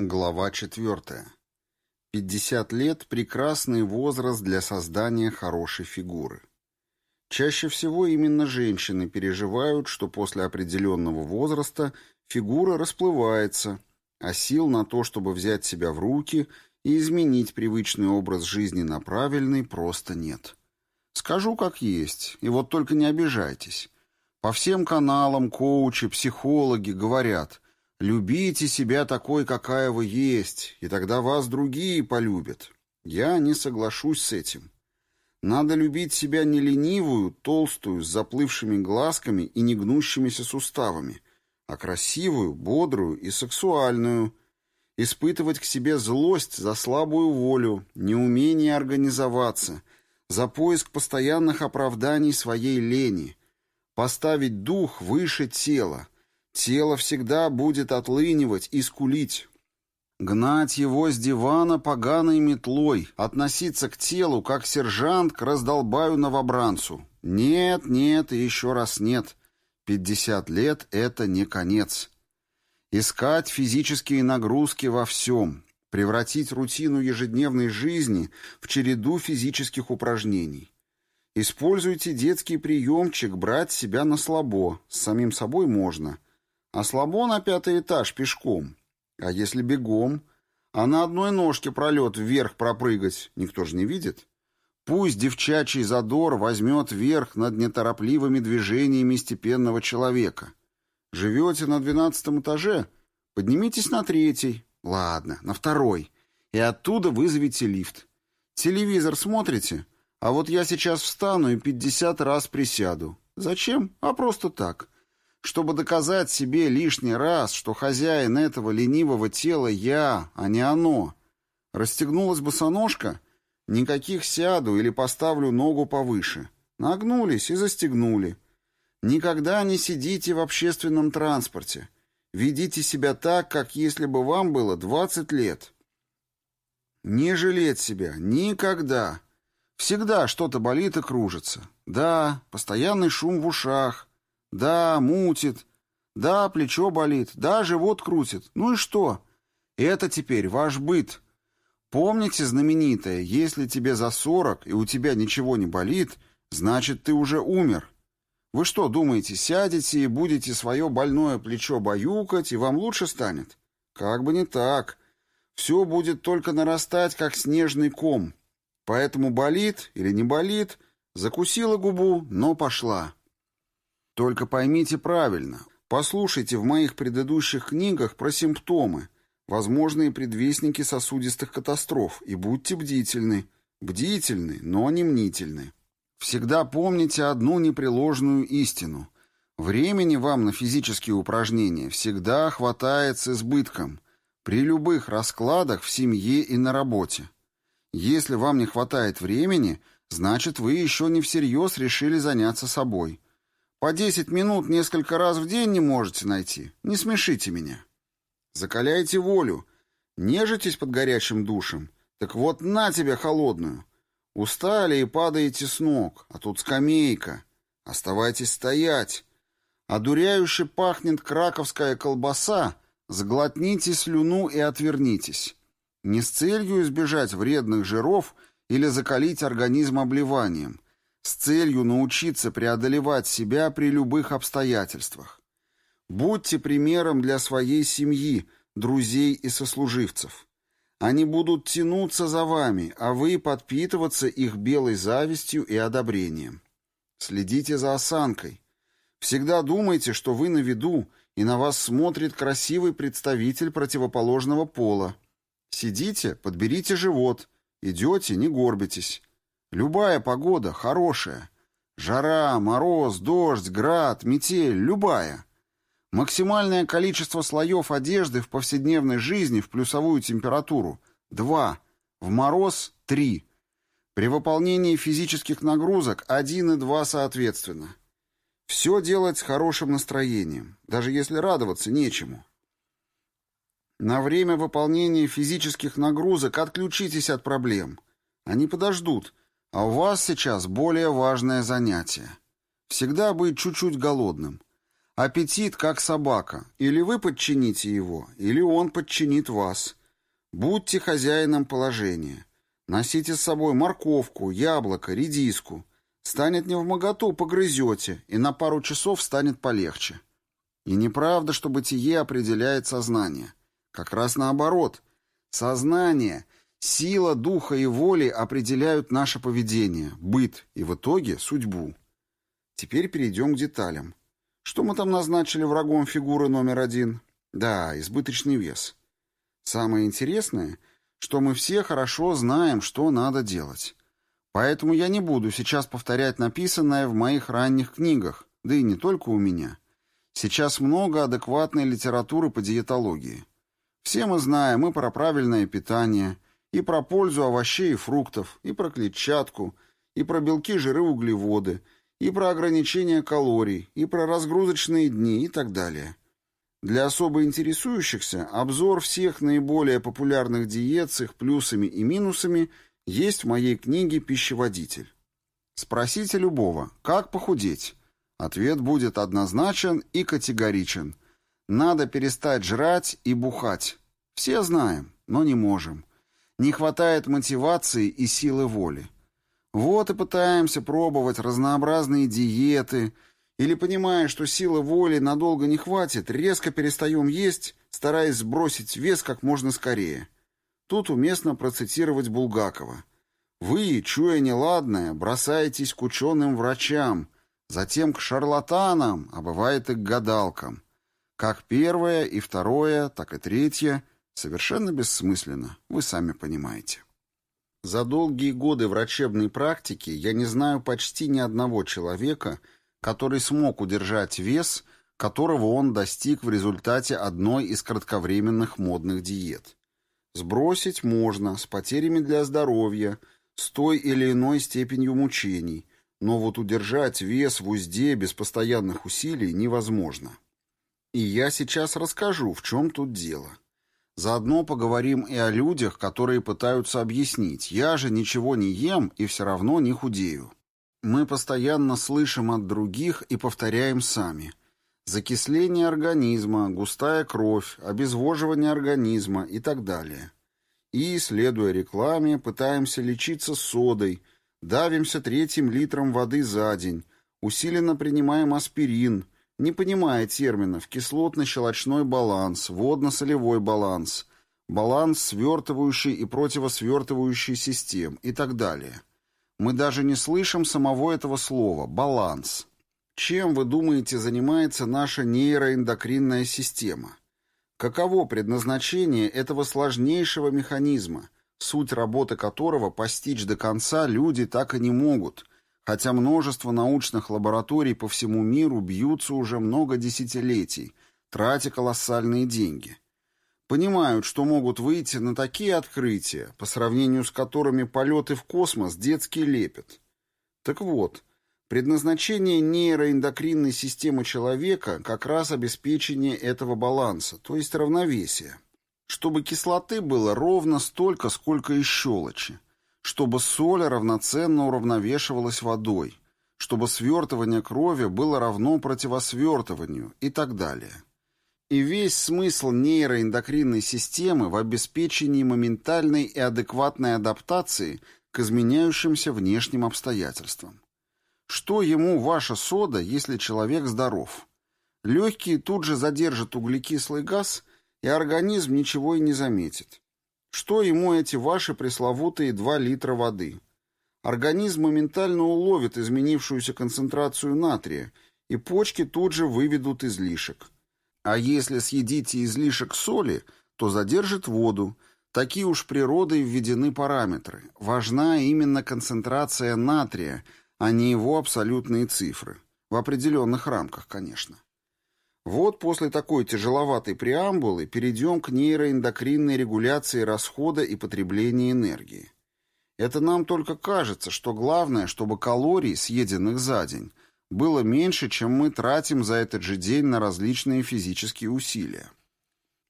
Глава 4. 50 лет – прекрасный возраст для создания хорошей фигуры. Чаще всего именно женщины переживают, что после определенного возраста фигура расплывается, а сил на то, чтобы взять себя в руки и изменить привычный образ жизни на правильный, просто нет. Скажу как есть, и вот только не обижайтесь. По всем каналам коучи, психологи говорят – Любите себя такой, какая вы есть, и тогда вас другие полюбят. Я не соглашусь с этим. Надо любить себя не ленивую, толстую, с заплывшими глазками и негнущимися суставами, а красивую, бодрую и сексуальную. Испытывать к себе злость за слабую волю, неумение организоваться, за поиск постоянных оправданий своей лени, поставить дух выше тела — Тело всегда будет отлынивать и скулить. Гнать его с дивана поганой метлой, относиться к телу, как сержант к раздолбаю новобранцу. Нет, нет и еще раз нет. Пятьдесят лет — это не конец. Искать физические нагрузки во всем, превратить рутину ежедневной жизни в череду физических упражнений. Используйте детский приемчик брать себя на слабо, с самим собой можно — а слабо на пятый этаж пешком. А если бегом? А на одной ножке пролет вверх пропрыгать никто же не видит. Пусть девчачий задор возьмет верх над неторопливыми движениями степенного человека. Живете на двенадцатом этаже? Поднимитесь на третий. Ладно, на второй. И оттуда вызовите лифт. Телевизор смотрите? А вот я сейчас встану и пятьдесят раз присяду. Зачем? А просто так чтобы доказать себе лишний раз, что хозяин этого ленивого тела я, а не оно. Расстегнулась босоножка? Никаких сяду или поставлю ногу повыше. Нагнулись и застегнули. Никогда не сидите в общественном транспорте. Ведите себя так, как если бы вам было 20 лет. Не жалеть себя. Никогда. Всегда что-то болит и кружится. Да, постоянный шум в ушах – да, мутит. Да, плечо болит. Да, живот крутит. Ну и что? Это теперь ваш быт. Помните знаменитое, если тебе за сорок и у тебя ничего не болит, значит, ты уже умер. Вы что, думаете, сядете и будете свое больное плечо баюкать, и вам лучше станет? Как бы не так. Все будет только нарастать, как снежный ком. Поэтому болит или не болит, закусила губу, но пошла. Только поймите правильно. Послушайте в моих предыдущих книгах про симптомы, возможные предвестники сосудистых катастроф, и будьте бдительны. Бдительны, но не мнительны. Всегда помните одну непреложную истину. Времени вам на физические упражнения всегда хватает с избытком, при любых раскладах в семье и на работе. Если вам не хватает времени, значит, вы еще не всерьез решили заняться собой. По десять минут несколько раз в день не можете найти. Не смешите меня. Закаляйте волю. Нежитесь под горячим душем. Так вот на тебя холодную. Устали и падаете с ног, а тут скамейка. Оставайтесь стоять. Одуряюще пахнет краковская колбаса. Сглотните слюну и отвернитесь. Не с целью избежать вредных жиров или закалить организм обливанием с целью научиться преодолевать себя при любых обстоятельствах. Будьте примером для своей семьи, друзей и сослуживцев. Они будут тянуться за вами, а вы подпитываться их белой завистью и одобрением. Следите за осанкой. Всегда думайте, что вы на виду, и на вас смотрит красивый представитель противоположного пола. Сидите, подберите живот. Идете, не горбитесь. Любая погода хорошая. Жара, мороз, дождь, град, метель, любая. Максимальное количество слоев одежды в повседневной жизни в плюсовую температуру – 2, в мороз – 3. При выполнении физических нагрузок – 1 и 2 соответственно. Все делать с хорошим настроением, даже если радоваться нечему. На время выполнения физических нагрузок отключитесь от проблем. Они подождут – а у вас сейчас более важное занятие. Всегда быть чуть-чуть голодным. Аппетит как собака. Или вы подчините его, или он подчинит вас. Будьте хозяином положения. Носите с собой морковку, яблоко, редиску. Станет не в моготу, погрызете, и на пару часов станет полегче. И неправда, что бытие определяет сознание. Как раз наоборот. Сознание, сила духа и воли определяют наше поведение, быт и в итоге судьбу. Теперь перейдем к деталям. Что мы там назначили врагом фигуры номер один? Да, избыточный вес. Самое интересное, что мы все хорошо знаем, что надо делать. Поэтому я не буду сейчас повторять написанное в моих ранних книгах, да и не только у меня. Сейчас много адекватной литературы по диетологии. Все мы знаем и про правильное питание, и про пользу овощей и фруктов, и про клетчатку, и про белки, жиры, углеводы, и про ограничение калорий, и про разгрузочные дни и так далее. Для особо интересующихся обзор всех наиболее популярных диет с их плюсами и минусами есть в моей книге «Пищеводитель». Спросите любого, как похудеть? Ответ будет однозначен и категоричен. Надо перестать жрать и бухать. Все знаем, но не можем. Не хватает мотивации и силы воли. Вот и пытаемся пробовать разнообразные диеты, или, понимая, что силы воли надолго не хватит, резко перестаем есть, стараясь сбросить вес как можно скорее. Тут уместно процитировать Булгакова. «Вы, чуя неладное, бросаетесь к ученым врачам, затем к шарлатанам, а бывает и к гадалкам. Как первое и второе, так и третье совершенно бессмысленно, вы сами понимаете. За долгие годы врачебной практики я не знаю почти ни одного человека, который смог удержать вес, которого он достиг в результате одной из кратковременных модных диет. Сбросить можно, с потерями для здоровья, с той или иной степенью мучений – но вот удержать вес в узде без постоянных усилий невозможно. И я сейчас расскажу, в чем тут дело. Заодно поговорим и о людях, которые пытаются объяснить, я же ничего не ем и все равно не худею. Мы постоянно слышим от других и повторяем сами. Закисление организма, густая кровь, обезвоживание организма и так далее. И, следуя рекламе, пытаемся лечиться содой – Давимся третьим литром воды за день, усиленно принимаем аспирин, не понимая терминов кислотно-щелочной баланс, водно-солевой баланс, баланс свертывающей и противосвертывающей систем и так далее. Мы даже не слышим самого этого слова «баланс». Чем, вы думаете, занимается наша нейроэндокринная система? Каково предназначение этого сложнейшего механизма, суть работы которого постичь до конца люди так и не могут, хотя множество научных лабораторий по всему миру бьются уже много десятилетий, тратя колоссальные деньги. Понимают, что могут выйти на такие открытия, по сравнению с которыми полеты в космос детский лепет. Так вот, предназначение нейроэндокринной системы человека как раз обеспечение этого баланса, то есть равновесия чтобы кислоты было ровно столько, сколько и щелочи, чтобы соль равноценно уравновешивалась водой, чтобы свертывание крови было равно противосвертыванию и так далее. И весь смысл нейроэндокринной системы в обеспечении моментальной и адекватной адаптации к изменяющимся внешним обстоятельствам. Что ему ваша сода, если человек здоров? Легкие тут же задержат углекислый газ – и организм ничего и не заметит. Что ему эти ваши пресловутые 2 литра воды? Организм моментально уловит изменившуюся концентрацию натрия, и почки тут же выведут излишек. А если съедите излишек соли, то задержит воду. Такие уж природой введены параметры. Важна именно концентрация натрия, а не его абсолютные цифры. В определенных рамках, конечно. Вот после такой тяжеловатой преамбулы перейдем к нейроэндокринной регуляции расхода и потребления энергии. Это нам только кажется, что главное, чтобы калорий, съеденных за день, было меньше, чем мы тратим за этот же день на различные физические усилия.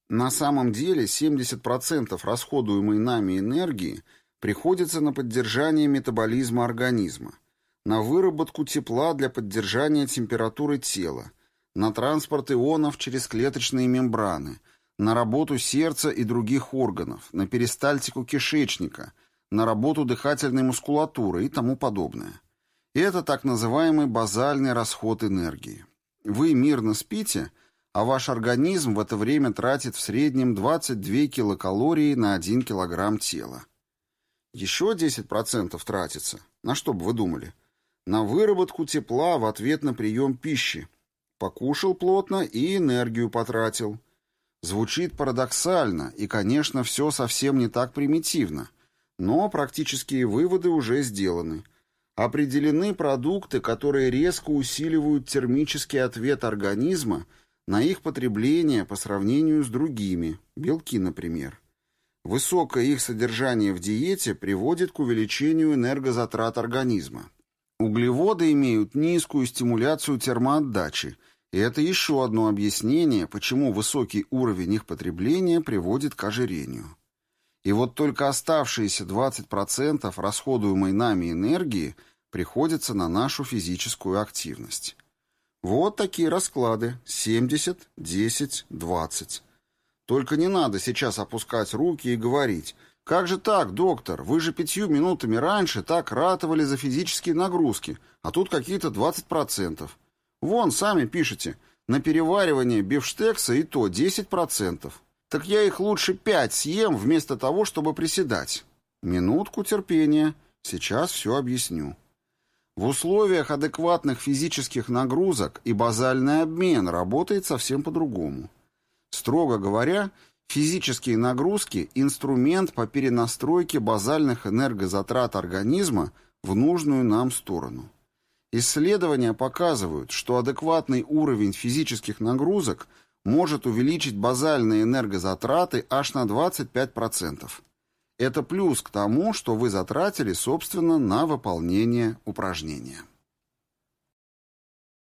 На самом деле 70% расходуемой нами энергии приходится на поддержание метаболизма организма, на выработку тепла для поддержания температуры тела, на транспорт ионов через клеточные мембраны, на работу сердца и других органов, на перистальтику кишечника, на работу дыхательной мускулатуры и тому подобное. Это так называемый базальный расход энергии. Вы мирно спите, а ваш организм в это время тратит в среднем 22 килокалории на 1 килограмм тела. Еще 10% тратится. На что бы вы думали? На выработку тепла в ответ на прием пищи. Покушал плотно и энергию потратил. Звучит парадоксально, и, конечно, все совсем не так примитивно. Но практические выводы уже сделаны. Определены продукты, которые резко усиливают термический ответ организма на их потребление по сравнению с другими, белки, например. Высокое их содержание в диете приводит к увеличению энергозатрат организма. Углеводы имеют низкую стимуляцию термоотдачи, и это еще одно объяснение, почему высокий уровень их потребления приводит к ожирению. И вот только оставшиеся 20% расходуемой нами энергии приходится на нашу физическую активность. Вот такие расклады 70, 10, 20. Только не надо сейчас опускать руки и говорить «Как же так, доктор? Вы же пятью минутами раньше так ратовали за физические нагрузки, а тут какие-то 20%. Вон, сами пишете, на переваривание бифштекса и то 10%. Так я их лучше 5 съем вместо того, чтобы приседать». Минутку терпения, сейчас все объясню. В условиях адекватных физических нагрузок и базальный обмен работает совсем по-другому. Строго говоря, физические нагрузки – инструмент по перенастройке базальных энергозатрат организма в нужную нам сторону. Исследования показывают, что адекватный уровень физических нагрузок может увеличить базальные энергозатраты аж на 25%. Это плюс к тому, что вы затратили, собственно, на выполнение упражнения.